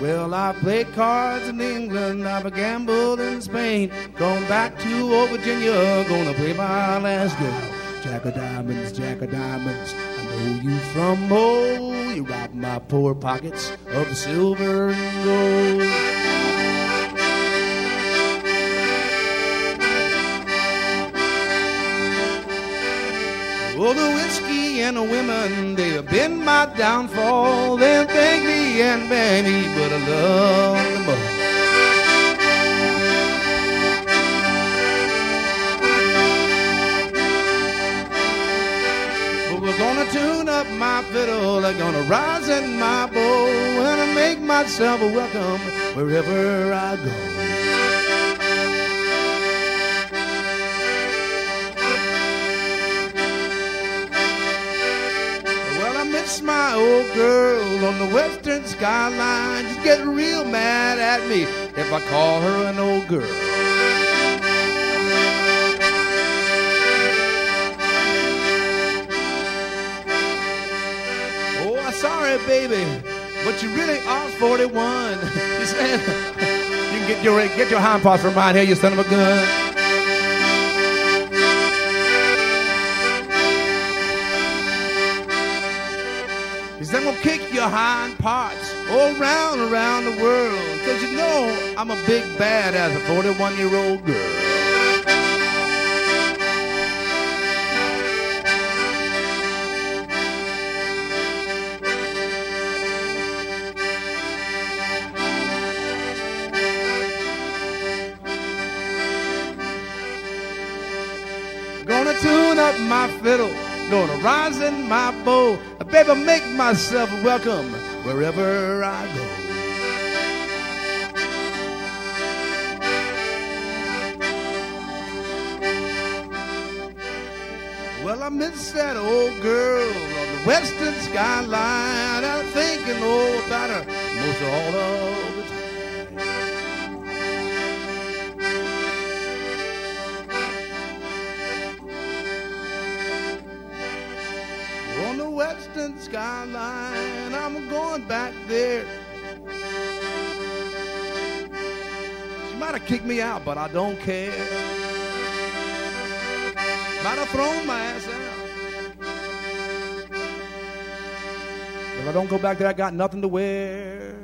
Well, I played cards in England, I've gambled in Spain. Going back to old Virginia, gonna play my last game. Jack of diamonds, Jack of diamonds. I know you from home. You robbed my poor pockets of silver and gold. Oh, the whiskey and the women, they have been my downfall. They'll beg me and me, but I love them all. But we're gonna tune up my fiddle, I'm gonna rise in my bow, and I make myself welcome wherever I go. My old girl on the western skyline. She's getting real mad at me if I call her an old girl. Oh, I'm sorry, baby, but you really are 41. She said, "You can get your get your hind parts from mine here, you son of a gun." Kick your hind parts all round around the world. Cause you know I'm a big bad as a 41 year old girl. Gonna tune up my fiddle, gonna rise in my bow. Baby, make myself welcome wherever I go. Well, I miss that old girl on the western skyline. I'm thinking oh about her most all of the time. Western skyline. I'm going back there. She might have kicked me out, but I don't care. Might have thrown my ass out. If I don't go back there, I got nothing to wear.